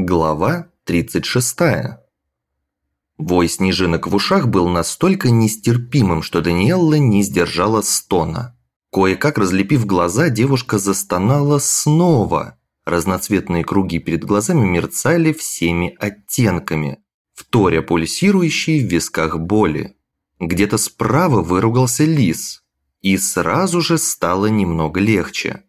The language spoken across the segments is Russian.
Глава 36 Вой снежинок в ушах был настолько нестерпимым, что Даниэлла не сдержала стона. Кое-как разлепив глаза, девушка застонала снова. Разноцветные круги перед глазами мерцали всеми оттенками, вторя пульсирующей в висках боли. Где-то справа выругался лис, и сразу же стало немного легче.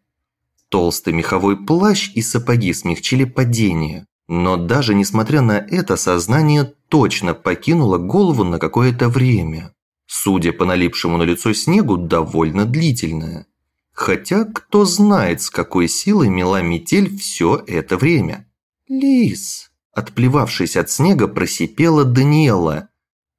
Толстый меховой плащ и сапоги смягчили падение. Но даже несмотря на это, сознание точно покинуло голову на какое-то время. Судя по налипшему на лицо снегу, довольно длительное. Хотя кто знает, с какой силой мела метель все это время. «Лис!» – отплевавшись от снега, просипела Даниэла.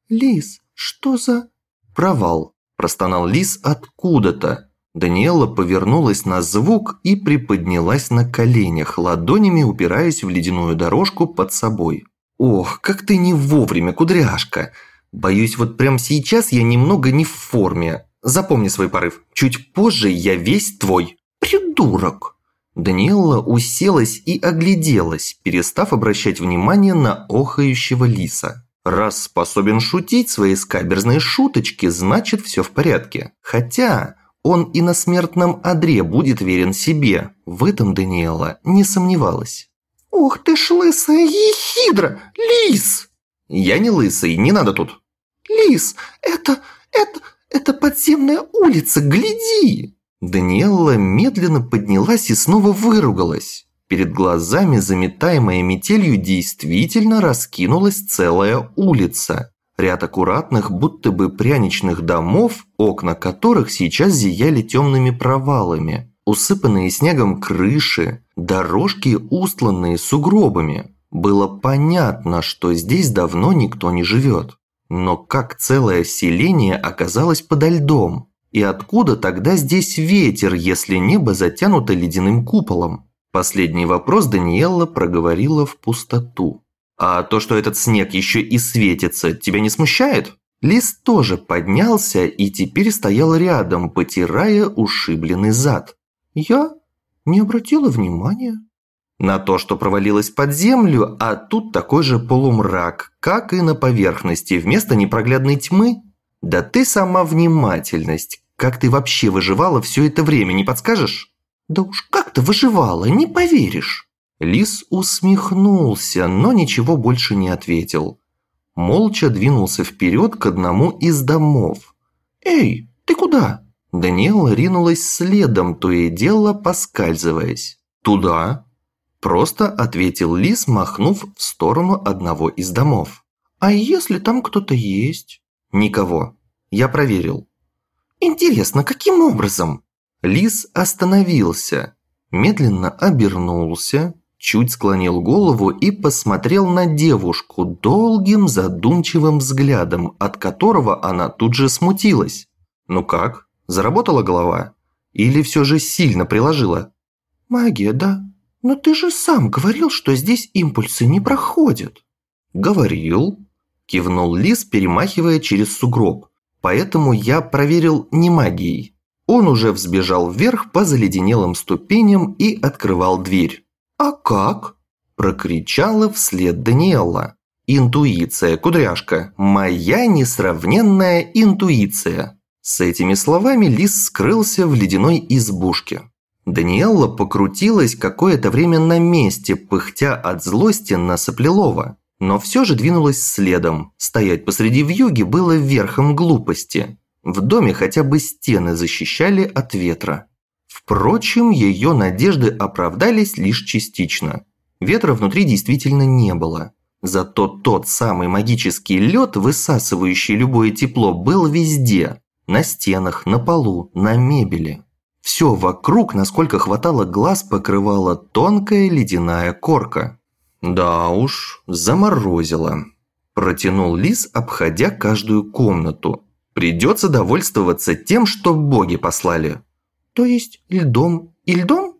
«Лис, что за...» «Провал!» – простонал Лис откуда-то. Даниэла повернулась на звук и приподнялась на коленях, ладонями упираясь в ледяную дорожку под собой. «Ох, как ты не вовремя, кудряшка! Боюсь, вот прямо сейчас я немного не в форме. Запомни свой порыв. Чуть позже я весь твой. Придурок!» Даниэлла уселась и огляделась, перестав обращать внимание на охающего лиса. Раз способен шутить свои скаберзные шуточки, значит все в порядке. Хотя он и на смертном одре будет верен себе. В этом Даниэла не сомневалась. «Ух ты ж лысая ехидра! Лис!» «Я не лысый, не надо тут!» «Лис, это... это... это подземная улица, гляди!» Даниэлла медленно поднялась и снова выругалась. Перед глазами, заметаемая метелью, действительно раскинулась целая улица. Ряд аккуратных, будто бы пряничных домов, окна которых сейчас зияли темными провалами. Усыпанные снегом крыши, дорожки, устланные сугробами. Было понятно, что здесь давно никто не живет. Но как целое селение оказалось подо льдом? И откуда тогда здесь ветер, если небо затянуто ледяным куполом? Последний вопрос Даниэлла проговорила в пустоту. А то, что этот снег еще и светится, тебя не смущает? Лис тоже поднялся и теперь стоял рядом, потирая ушибленный зад. Я не обратила внимания. На то, что провалилась под землю, а тут такой же полумрак, как и на поверхности, вместо непроглядной тьмы? Да ты сама внимательность. Как ты вообще выживала все это время, не подскажешь? Да уж как ты выживала, не поверишь. Лис усмехнулся, но ничего больше не ответил. Молча двинулся вперед к одному из домов. «Эй, ты куда?» Даниэла ринулась следом, то и дело поскальзываясь. «Туда?» Просто ответил Лис, махнув в сторону одного из домов. «А если там кто-то есть?» «Никого. Я проверил». «Интересно, каким образом?» Лис остановился, медленно обернулся, чуть склонил голову и посмотрел на девушку долгим задумчивым взглядом, от которого она тут же смутилась. «Ну как? Заработала голова? Или все же сильно приложила?» «Магия, да. Но ты же сам говорил, что здесь импульсы не проходят». «Говорил», – кивнул Лис, перемахивая через сугроб. «Поэтому я проверил не магией». Он уже взбежал вверх по заледенелым ступеням и открывал дверь. «А как?» – прокричала вслед Даниэлла. «Интуиция, кудряшка, моя несравненная интуиция!» С этими словами лис скрылся в ледяной избушке. Даниэлла покрутилась какое-то время на месте, пыхтя от злости на Соплелова. Но все же двинулась следом. Стоять посреди вьюги было верхом глупости. В доме хотя бы стены защищали от ветра. Впрочем, ее надежды оправдались лишь частично. Ветра внутри действительно не было. Зато тот самый магический лед, высасывающий любое тепло, был везде. На стенах, на полу, на мебели. Все вокруг, насколько хватало глаз, покрывала тонкая ледяная корка. «Да уж, заморозило», – протянул лис, обходя каждую комнату. «Придется довольствоваться тем, что боги послали». То есть льдом и льдом?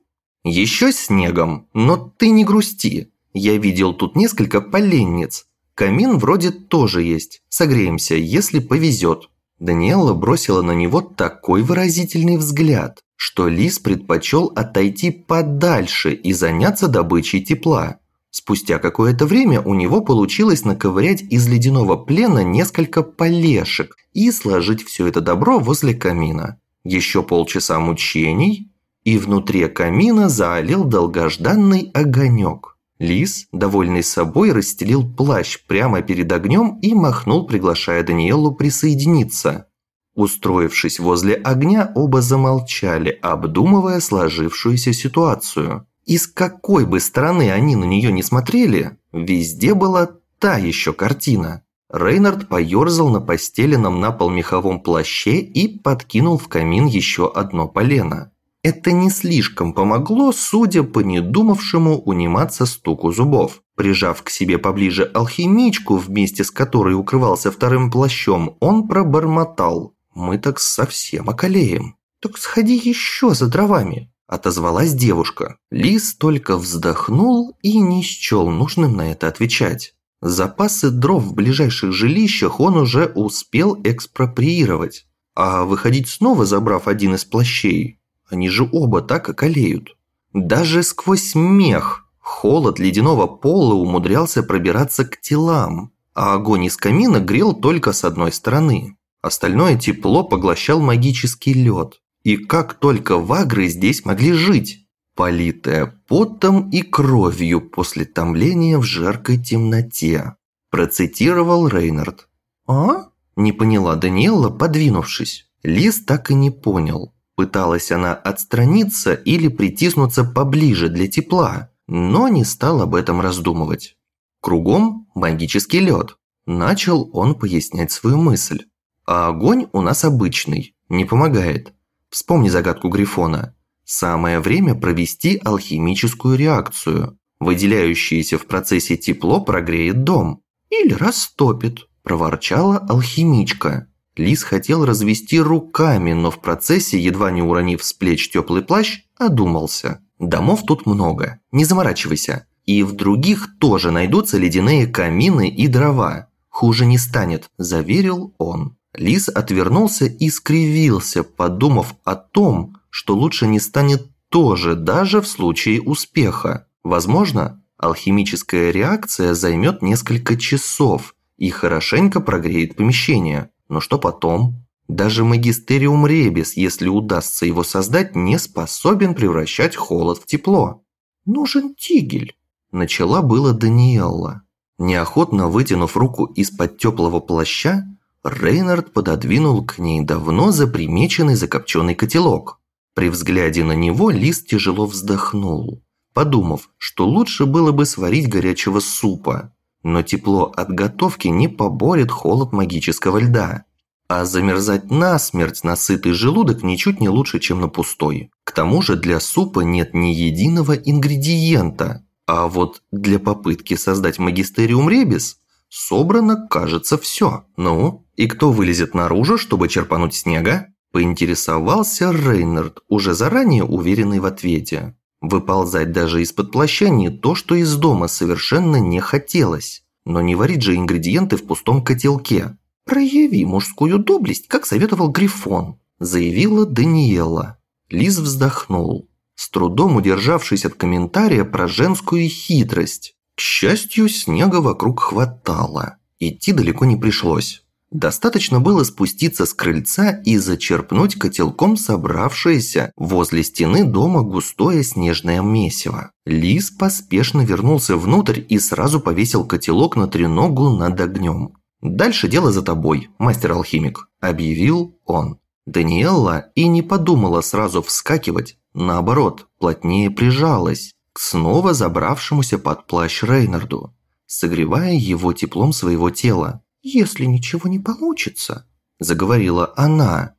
Еще снегом, но ты не грусти. Я видел тут несколько поленниц. Камин вроде тоже есть. Согреемся, если повезет. Даниэла бросила на него такой выразительный взгляд, что Лис предпочел отойти подальше и заняться добычей тепла. Спустя какое-то время у него получилось наковырять из ледяного плена несколько полешек и сложить все это добро возле камина. Еще полчаса мучений, и внутри камина заолел долгожданный огонек. Лис, довольный собой, расстелил плащ прямо перед огнем и махнул, приглашая Даниэлу присоединиться. Устроившись возле огня, оба замолчали, обдумывая сложившуюся ситуацию. И с какой бы стороны они на нее не смотрели, везде была та еще картина. Рейнард поерзал на постеленном на пол меховом плаще и подкинул в камин еще одно полено. Это не слишком помогло, судя по недумавшему униматься стуку зубов. Прижав к себе поближе алхимичку, вместе с которой укрывался вторым плащом, он пробормотал. «Мы так совсем околеем. Так сходи еще за дровами», – отозвалась девушка. Лис только вздохнул и не счел нужным на это отвечать. Запасы дров в ближайших жилищах он уже успел экспроприировать. А выходить снова, забрав один из плащей, они же оба так околеют. Даже сквозь мех холод ледяного пола умудрялся пробираться к телам, а огонь из камина грел только с одной стороны. Остальное тепло поглощал магический лед. И как только вагры здесь могли жить, политая потом и кровью после томления в жаркой темноте, процитировал Рейнард. «А?» – не поняла Даниэла, подвинувшись. Лис так и не понял, Пыталась она отстраниться или притиснуться поближе для тепла, но не стал об этом раздумывать. Кругом магический лед. Начал он пояснять свою мысль. А огонь у нас обычный, не помогает. Вспомни загадку Грифона. Самое время провести алхимическую реакцию. Выделяющееся в процессе тепло прогреет дом. Или растопит, проворчала алхимичка. Лис хотел развести руками, но в процессе, едва не уронив с плеч теплый плащ, одумался. Домов тут много, не заморачивайся. И в других тоже найдутся ледяные камины и дрова. Хуже не станет, заверил он. Лис отвернулся и скривился, подумав о том, что лучше не станет тоже, даже в случае успеха. Возможно, алхимическая реакция займет несколько часов и хорошенько прогреет помещение. Но что потом? Даже магистериум Ребис, если удастся его создать, не способен превращать холод в тепло. Нужен тигель. Начала было Даниэлла. Неохотно вытянув руку из-под теплого плаща, Рейнард пододвинул к ней давно запримеченный закопченный котелок. При взгляде на него Лис тяжело вздохнул, подумав, что лучше было бы сварить горячего супа. Но тепло от готовки не поборет холод магического льда. А замерзать насмерть на сытый желудок ничуть не лучше, чем на пустой. К тому же для супа нет ни единого ингредиента. А вот для попытки создать магистериум ребис собрано, кажется, все. Ну, и кто вылезет наружу, чтобы черпануть снега? Поинтересовался Рейнард, уже заранее уверенный в ответе. Выползать даже из-под плаща не то, что из дома совершенно не хотелось. Но не варить же ингредиенты в пустом котелке. «Прояви мужскую доблесть, как советовал Грифон», – заявила Даниэла. Лиз вздохнул, с трудом удержавшись от комментария про женскую хитрость. К счастью, снега вокруг хватало. Идти далеко не пришлось. Достаточно было спуститься с крыльца и зачерпнуть котелком собравшееся возле стены дома густое снежное месиво. Лис поспешно вернулся внутрь и сразу повесил котелок на треногу над огнем. «Дальше дело за тобой, мастер-алхимик», – объявил он. Даниэлла и не подумала сразу вскакивать, наоборот, плотнее прижалась к снова забравшемуся под плащ Рейнарду, согревая его теплом своего тела. «Если ничего не получится», – заговорила она.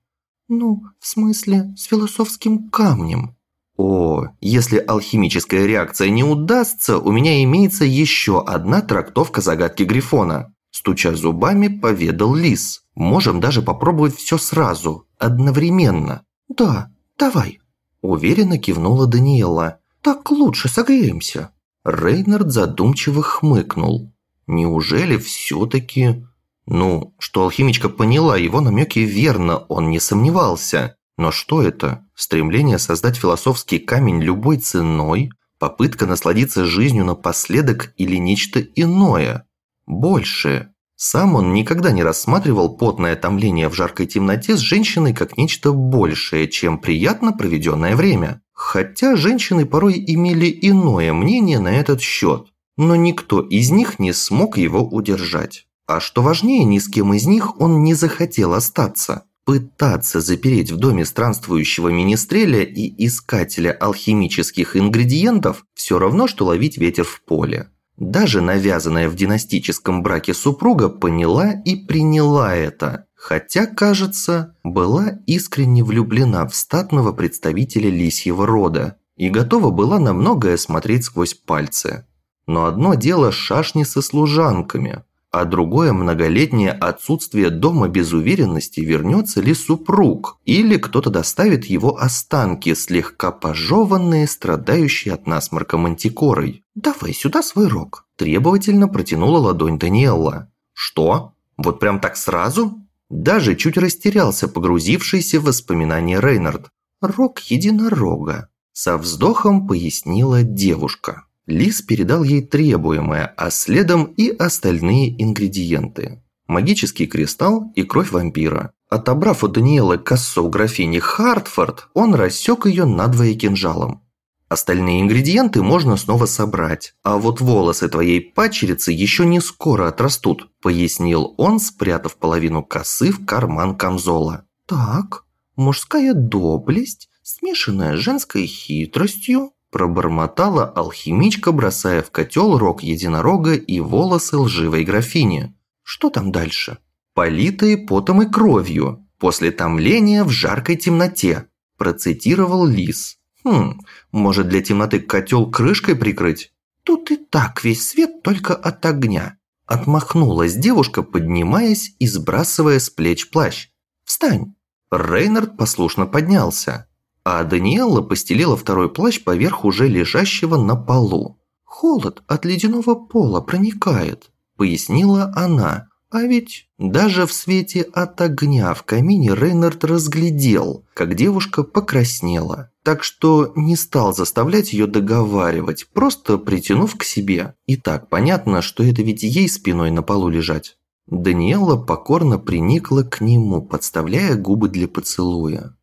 «Ну, в смысле, с философским камнем». «О, если алхимическая реакция не удастся, у меня имеется еще одна трактовка загадки Грифона», – стуча зубами, поведал Лис. «Можем даже попробовать все сразу, одновременно». «Да, давай», – уверенно кивнула Даниэла. «Так лучше согреемся». Рейнард задумчиво хмыкнул. «Неужели все-таки...» Ну, что алхимичка поняла его намеки верно, он не сомневался. Но что это? Стремление создать философский камень любой ценой? Попытка насладиться жизнью напоследок или нечто иное, большее. Сам он никогда не рассматривал потное томление в жаркой темноте с женщиной как нечто большее, чем приятно проведенное время. Хотя женщины порой имели иное мнение на этот счет, но никто из них не смог его удержать. А что важнее, ни с кем из них он не захотел остаться. Пытаться запереть в доме странствующего министреля и искателя алхимических ингредиентов все равно, что ловить ветер в поле. Даже навязанная в династическом браке супруга поняла и приняла это, хотя, кажется, была искренне влюблена в статного представителя лисьего рода и готова была на многое смотреть сквозь пальцы. Но одно дело шашни со служанками, а другое многолетнее отсутствие дома без уверенности, вернется ли супруг, или кто-то доставит его останки, слегка пожеванные, страдающие от насморка мантикорой. «Давай сюда свой рог», – требовательно протянула ладонь Даниэлла. «Что? Вот прям так сразу?» Даже чуть растерялся погрузившийся в воспоминания Рейнард. «Рог единорога», – со вздохом пояснила девушка. Лис передал ей требуемое, а следом и остальные ингредиенты. Магический кристалл и кровь вампира. Отобрав у Даниэла косу графини Хартфорд, он рассек ее надвое кинжалом. Остальные ингредиенты можно снова собрать, а вот волосы твоей падчерицы еще не скоро отрастут, пояснил он, спрятав половину косы в карман камзола. Так, мужская доблесть, смешанная с женской хитростью, Пробормотала алхимичка, бросая в котел рог единорога и волосы лживой графини. Что там дальше? Политые потом и кровью, после томления в жаркой темноте, процитировал лис. Хм, может для темноты котел крышкой прикрыть? Тут и так весь свет только от огня. Отмахнулась девушка, поднимаясь и сбрасывая с плеч плащ. «Встань!» Рейнард послушно поднялся а Даниэлла постелила второй плащ поверх уже лежащего на полу. «Холод от ледяного пола проникает», – пояснила она. А ведь даже в свете от огня в камине Рейнард разглядел, как девушка покраснела. Так что не стал заставлять ее договаривать, просто притянув к себе. И так понятно, что это ведь ей спиной на полу лежать. Даниэла покорно приникла к нему, подставляя губы для поцелуя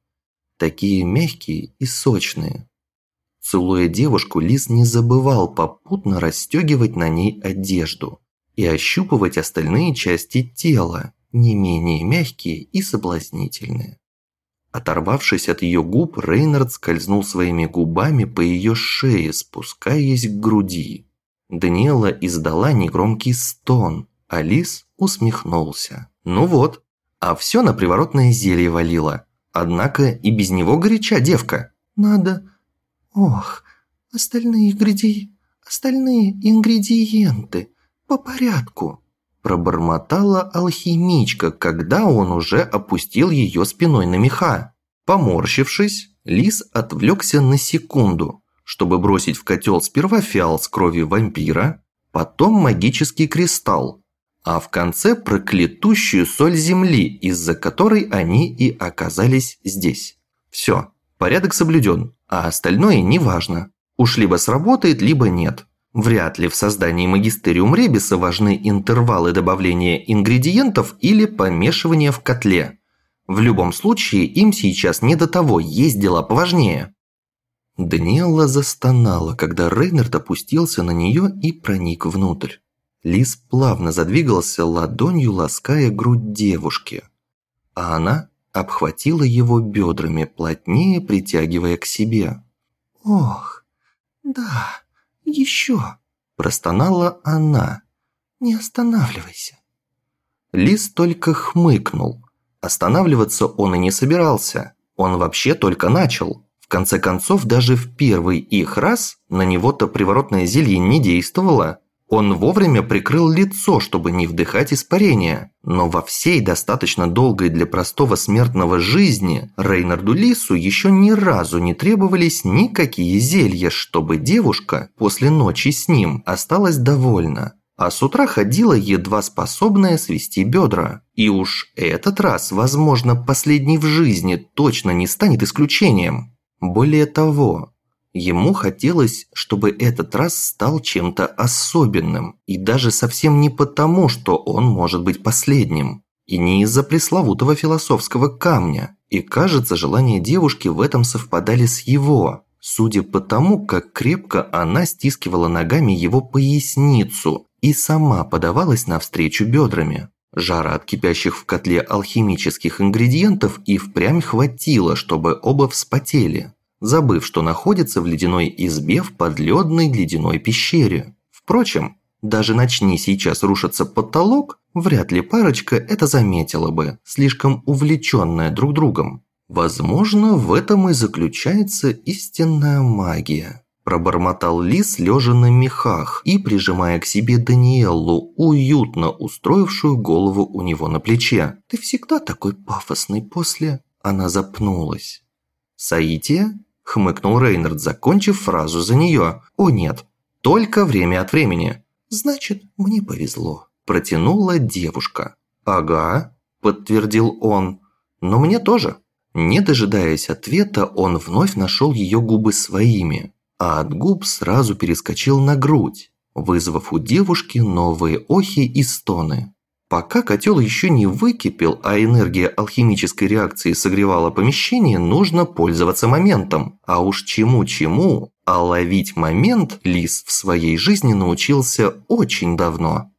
такие мягкие и сочные. Целуя девушку, Лис не забывал попутно расстегивать на ней одежду и ощупывать остальные части тела, не менее мягкие и соблазнительные. Оторвавшись от ее губ, Рейнард скользнул своими губами по ее шее, спускаясь к груди. Даниэла издала негромкий стон, а Лис усмехнулся. «Ну вот, а все на приворотное зелье валило. Однако и без него горяча девка. Надо... Ох, остальные ингредиенты... Остальные ингредиенты. По порядку. Пробормотала алхимичка, когда он уже опустил ее спиной на меха. Поморщившись, лис отвлекся на секунду, чтобы бросить в котел сперва фиал с кровью вампира, потом магический кристалл, а в конце проклятущую соль земли, из-за которой они и оказались здесь. Все, порядок соблюден, а остальное неважно. Уж либо сработает, либо нет. Вряд ли в создании магистериум ребиса важны интервалы добавления ингредиентов или помешивания в котле. В любом случае, им сейчас не до того, есть дела поважнее. Даниэлла застонала, когда Рейнард опустился на нее и проник внутрь. Лис плавно задвигался ладонью, лаская грудь девушки. А она обхватила его бедрами, плотнее притягивая к себе. «Ох, да, еще!» – простонала она. «Не останавливайся!» Лис только хмыкнул. Останавливаться он и не собирался. Он вообще только начал. В конце концов, даже в первый их раз на него-то приворотное зелье не действовало. Он вовремя прикрыл лицо, чтобы не вдыхать испарения. Но во всей достаточно долгой для простого смертного жизни Рейнарду Лису еще ни разу не требовались никакие зелья, чтобы девушка после ночи с ним осталась довольна. А с утра ходила едва способная свести бедра. И уж этот раз, возможно, последний в жизни точно не станет исключением. Более того, Ему хотелось, чтобы этот раз стал чем-то особенным. И даже совсем не потому, что он может быть последним. И не из-за пресловутого философского камня. И кажется, желания девушки в этом совпадали с его. Судя по тому, как крепко она стискивала ногами его поясницу и сама подавалась навстречу бедрами. Жара от кипящих в котле алхимических ингредиентов и впрямь хватило, чтобы оба вспотели забыв, что находится в ледяной избе в подледной ледяной пещере. Впрочем, даже начни сейчас рушиться потолок, вряд ли парочка это заметила бы, слишком увлеченная друг другом. Возможно, в этом и заключается истинная магия. Пробормотал Лис, лежа на мехах и прижимая к себе Даниэллу, уютно устроившую голову у него на плече. «Ты всегда такой пафосный после...» Она запнулась. «Саития?» Хмыкнул Рейнард, закончив фразу за нее. «О нет, только время от времени». «Значит, мне повезло», – протянула девушка. «Ага», – подтвердил он. «Но мне тоже». Не дожидаясь ответа, он вновь нашел ее губы своими, а от губ сразу перескочил на грудь, вызвав у девушки новые охи и стоны. Пока котел еще не выкипел, а энергия алхимической реакции согревала помещение, нужно пользоваться моментом. А уж чему-чему, а ловить момент Лис в своей жизни научился очень давно.